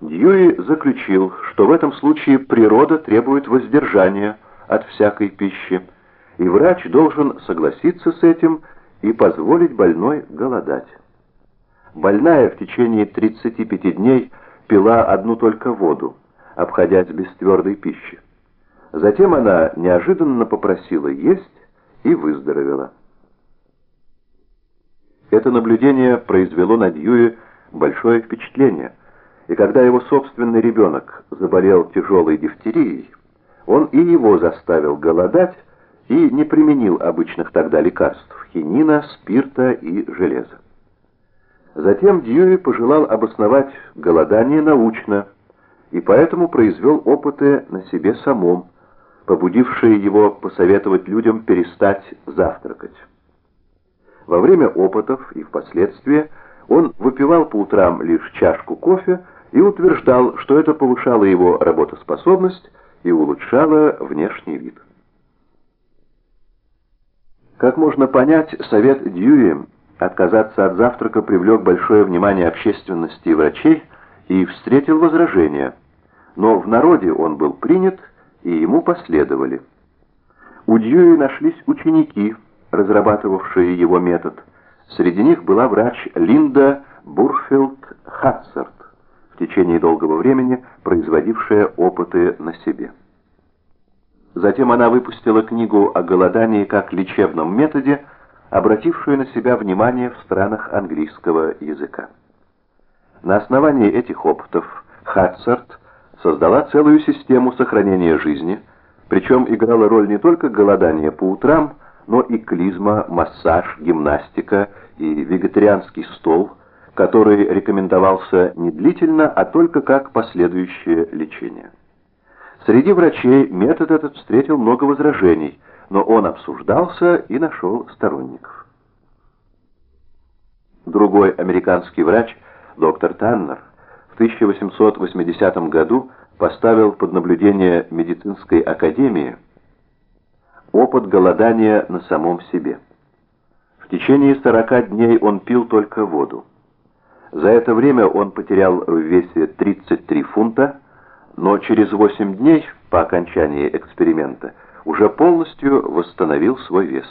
Дьюи заключил, что в этом случае природа требует воздержания от всякой пищи, и врач должен согласиться с этим и позволить больной голодать. Больная в течение 35 дней пила одну только воду, обходясь без твердой пищи. Затем она неожиданно попросила есть и выздоровела. Это наблюдение произвело на Дьюи большое впечатление – и когда его собственный ребенок заболел тяжелой дифтерией, он и его заставил голодать и не применил обычных тогда лекарств – хинина, спирта и железа. Затем Дьюи пожелал обосновать голодание научно, и поэтому произвел опыты на себе самом, побудившие его посоветовать людям перестать завтракать. Во время опытов и впоследствии он выпивал по утрам лишь чашку кофе, и утверждал, что это повышало его работоспособность и улучшало внешний вид. Как можно понять, совет Дьюи отказаться от завтрака привлек большое внимание общественности и врачей и встретил возражения, но в народе он был принят и ему последовали. У Дьюи нашлись ученики, разрабатывавшие его метод. Среди них была врач Линда Бурфилд Хатцерт в течение долгого времени производившая опыты на себе. Затем она выпустила книгу о голодании как лечебном методе, обратившую на себя внимание в странах английского языка. На основании этих опытов Хатцарт создала целую систему сохранения жизни, причем играла роль не только голодание по утрам, но и клизма, массаж, гимнастика и вегетарианский стол – который рекомендовался не длительно, а только как последующее лечение. Среди врачей метод этот встретил много возражений, но он обсуждался и нашел сторонников. Другой американский врач, доктор Таннер, в 1880 году поставил под наблюдение медицинской академии опыт голодания на самом себе. В течение 40 дней он пил только воду. За это время он потерял в весе 33 фунта, но через 8 дней по окончании эксперимента уже полностью восстановил свой вес.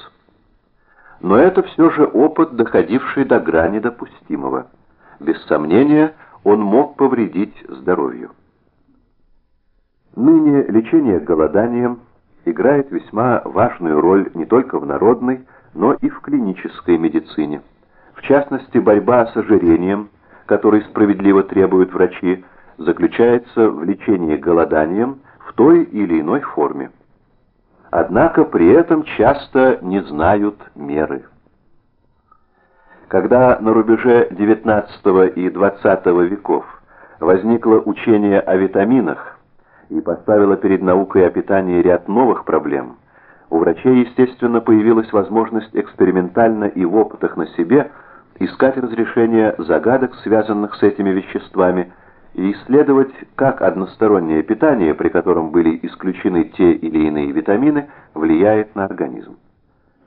Но это все же опыт, доходивший до грани допустимого. Без сомнения, он мог повредить здоровью. Ныне лечение голоданием играет весьма важную роль не только в народной, но и в клинической медицине. В частности, борьба с ожирением, который справедливо требуют врачи, заключается в лечении голоданием в той или иной форме. Однако при этом часто не знают меры. Когда на рубеже XIX и XX веков возникло учение о витаминах и поставило перед наукой о питании ряд новых проблем, у врачей, естественно, появилась возможность экспериментально и в опытах на себе искать разрешение загадок, связанных с этими веществами, и исследовать, как одностороннее питание, при котором были исключены те или иные витамины, влияет на организм.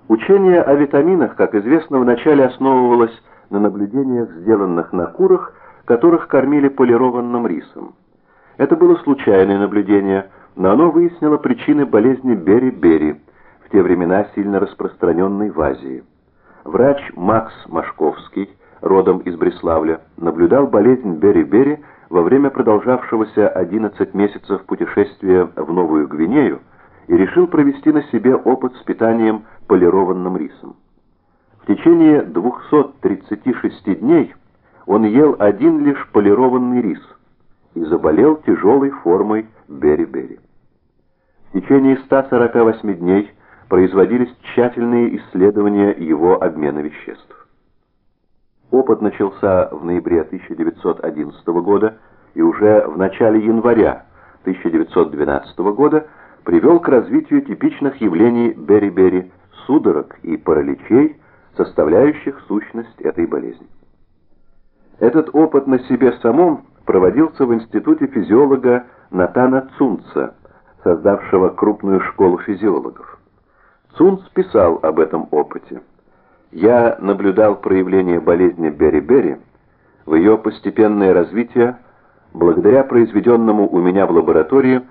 Учение о витаминах, как известно, вначале основывалось на наблюдениях, сделанных на курах, которых кормили полированным рисом. Это было случайное наблюдение, но оно выяснило причины болезни Бери-Бери, в те времена сильно распространенной в Азии. Врач Макс Машковский, родом из Бреславля, наблюдал болезнь Бери-Бери во время продолжавшегося 11 месяцев путешествия в Новую Гвинею и решил провести на себе опыт с питанием полированным рисом. В течение 236 дней он ел один лишь полированный рис и заболел тяжелой формой Бери-Бери. В течение 148 дней производились тщательные исследования его обмена веществ. Опыт начался в ноябре 1911 года и уже в начале января 1912 года привел к развитию типичных явлений бери-бери, судорог и параличей, составляющих сущность этой болезни. Этот опыт на себе самом проводился в институте физиолога Натана Цунца, создавшего крупную школу физиологов. Цунц писал об этом опыте. «Я наблюдал проявление болезни Бери-Бери в ее постепенное развитие Благодаря произведенному у меня в лаборатории